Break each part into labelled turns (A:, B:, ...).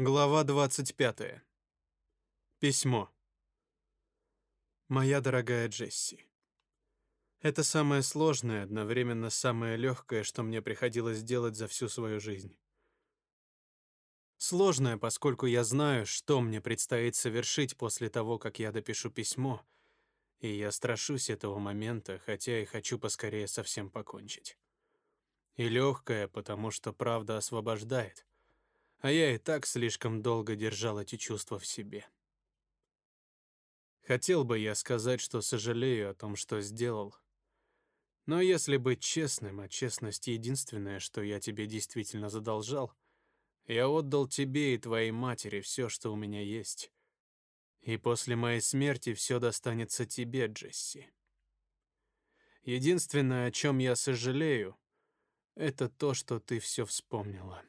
A: Глава 25. Письмо. Моя дорогая Джесси. Это самое сложное, одновременно самое легкое, что мне приходилось делать за всю свою жизнь. Сложное, поскольку я знаю, что мне предстоит совершить после того, как я допишу письмо, и я страшусь этого момента, хотя и хочу поскорее совсем покончить. И легкое, потому что правда освобождает а я и так слишком долго держал эти чувства в себе. Хотел бы я сказать, что сожалею о том, что сделал. Но если быть честным, а честность единственное, что я тебе действительно задолжал, я отдал тебе и твоей матери все, что у меня есть. И после моей смерти все достанется тебе, Джесси. Единственное, о чем я сожалею, это то, что ты все вспомнила.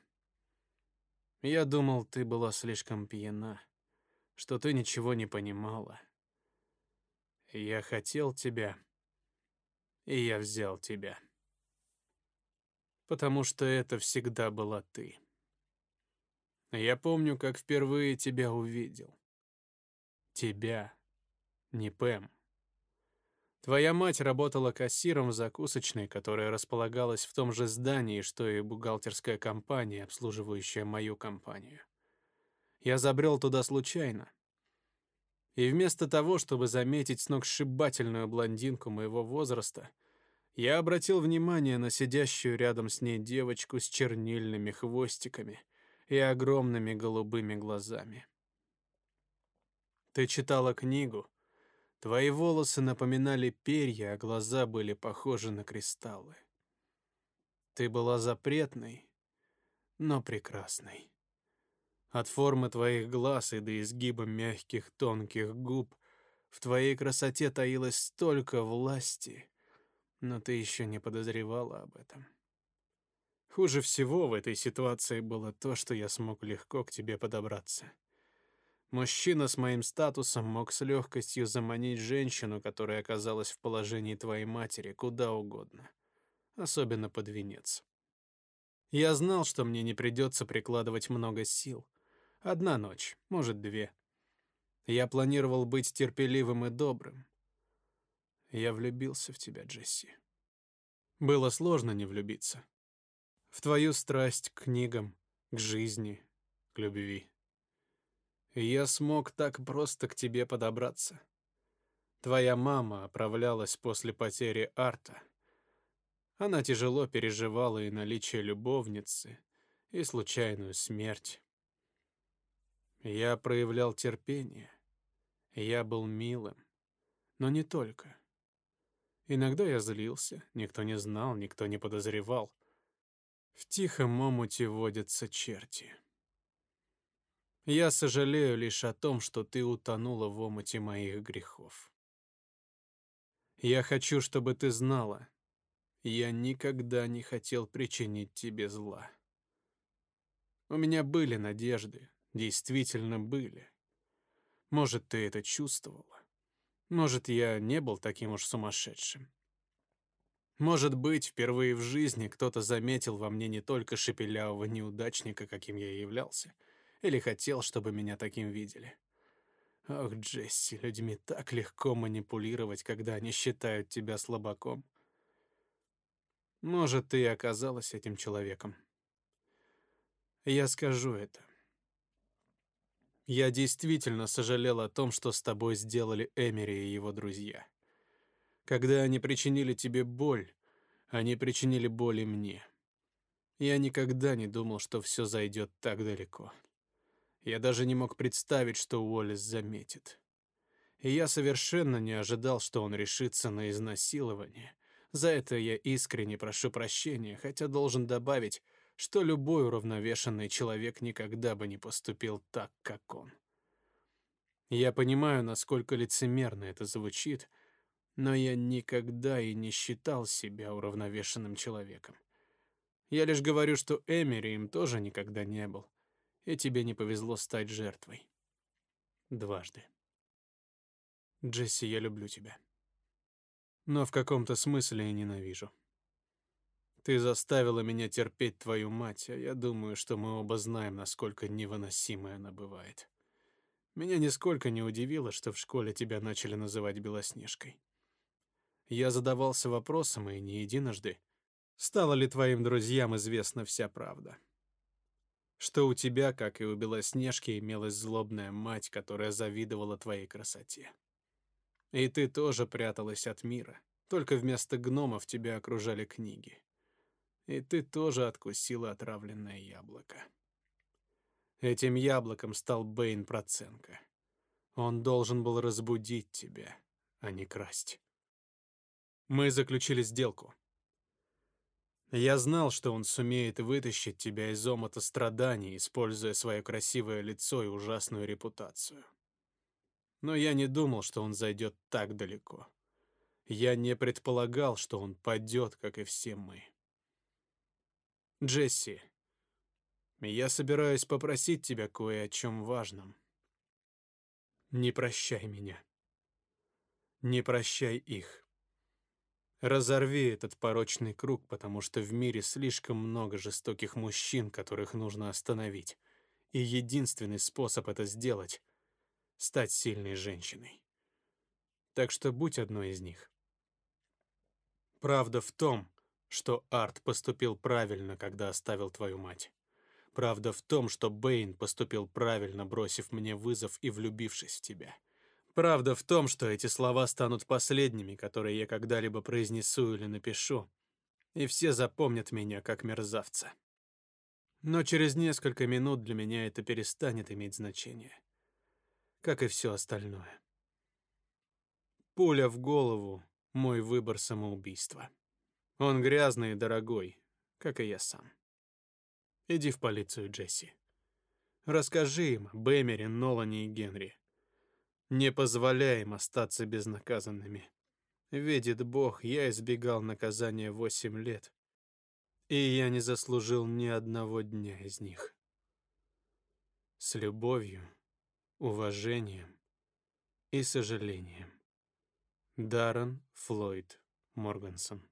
A: Я думал, ты была слишком пьяна, что ты ничего не понимала. Я хотел тебя, и я взял тебя. Потому что это всегда была ты. Я помню, как впервые тебя увидел. Тебя, не Пэм. Твоя мать работала кассиром в закусочной, которая располагалась в том же здании, что и бухгалтерская компания, обслуживающая мою компанию. Я забрел туда случайно. И вместо того, чтобы заметить сногсшибательную блондинку моего возраста, я обратил внимание на сидящую рядом с ней девочку с чернильными хвостиками и огромными голубыми глазами. Ты читала книгу, Твои волосы напоминали перья, а глаза были похожи на кристаллы. Ты была запретной, но прекрасной. От формы твоих глаз и до изгиба мягких тонких губ в твоей красоте таилось столько власти, но ты еще не подозревала об этом. Хуже всего в этой ситуации было то, что я смог легко к тебе подобраться. Мужчина с моим статусом мог с легкостью заманить женщину, которая оказалась в положении твоей матери, куда угодно, особенно под венец. Я знал, что мне не придется прикладывать много сил. Одна ночь, может, две. Я планировал быть терпеливым и добрым. Я влюбился в тебя, Джесси. Было сложно не влюбиться. В твою страсть к книгам, к жизни, к любви я смог так просто к тебе подобраться. Твоя мама оправлялась после потери Арта. Она тяжело переживала и наличие любовницы, и случайную смерть. Я проявлял терпение. Я был милым. Но не только. Иногда я злился, никто не знал, никто не подозревал. В тихом омуте водятся черти. Я сожалею лишь о том, что ты утонула в омуте моих грехов. Я хочу, чтобы ты знала, я никогда не хотел причинить тебе зла. У меня были надежды, действительно были. Может, ты это чувствовала. Может, я не был таким уж сумасшедшим. Может быть, впервые в жизни кто-то заметил во мне не только шепелявого неудачника, каким я являлся, или хотел, чтобы меня таким видели. Ох, Джесси, людьми так легко манипулировать, когда они считают тебя слабаком. Может, ты и оказалась этим человеком. Я скажу это. Я действительно сожалел о том, что с тобой сделали Эмери и его друзья. Когда они причинили тебе боль, они причинили боль и мне. Я никогда не думал, что все зайдет так далеко. Я даже не мог представить, что Уоллес заметит. И я совершенно не ожидал, что он решится на изнасилование. За это я искренне прошу прощения, хотя должен добавить, что любой уравновешенный человек никогда бы не поступил так, как он. Я понимаю, насколько лицемерно это звучит, но я никогда и не считал себя уравновешенным человеком. Я лишь говорю, что Эмери им тоже никогда не был и тебе не повезло стать жертвой. Дважды. Джесси, я люблю тебя. Но в каком-то смысле я ненавижу. Ты заставила меня терпеть твою мать, а я думаю, что мы оба знаем, насколько невыносимой она бывает. Меня нисколько не удивило, что в школе тебя начали называть Белоснежкой. Я задавался вопросом, и не единожды, стала ли твоим друзьям известна вся правда. Что у тебя, как и у Белоснежки, имелась злобная мать, которая завидовала твоей красоте. И ты тоже пряталась от мира, только вместо гномов тебя окружали книги. И ты тоже откусила отравленное яблоко. Этим яблоком стал Бэйн Проценко. Он должен был разбудить тебя, а не красть. Мы заключили сделку. Я знал, что он сумеет вытащить тебя из омута страданий, используя свое красивое лицо и ужасную репутацию. Но я не думал, что он зайдет так далеко. Я не предполагал, что он падет, как и все мы. Джесси, я собираюсь попросить тебя кое о чем важном. Не прощай меня. Не прощай их. Разорви этот порочный круг, потому что в мире слишком много жестоких мужчин, которых нужно остановить. И единственный способ это сделать — стать сильной женщиной. Так что будь одной из них. Правда в том, что Арт поступил правильно, когда оставил твою мать. Правда в том, что Бэйн поступил правильно, бросив мне вызов и влюбившись в тебя. Правда в том, что эти слова станут последними, которые я когда-либо произнесу или напишу, и все запомнят меня как мерзавца. Но через несколько минут для меня это перестанет иметь значение, как и все остальное. Пуля в голову — мой выбор самоубийства. Он грязный и дорогой, как и я сам. Иди в полицию, Джесси. Расскажи им об Нолане и Генри. Не позволяй им остаться безнаказанными. Видит Бог, я избегал наказания восемь лет, и я не заслужил ни одного дня из них. С любовью, уважением и сожалением. Даррен Флойд Моргансон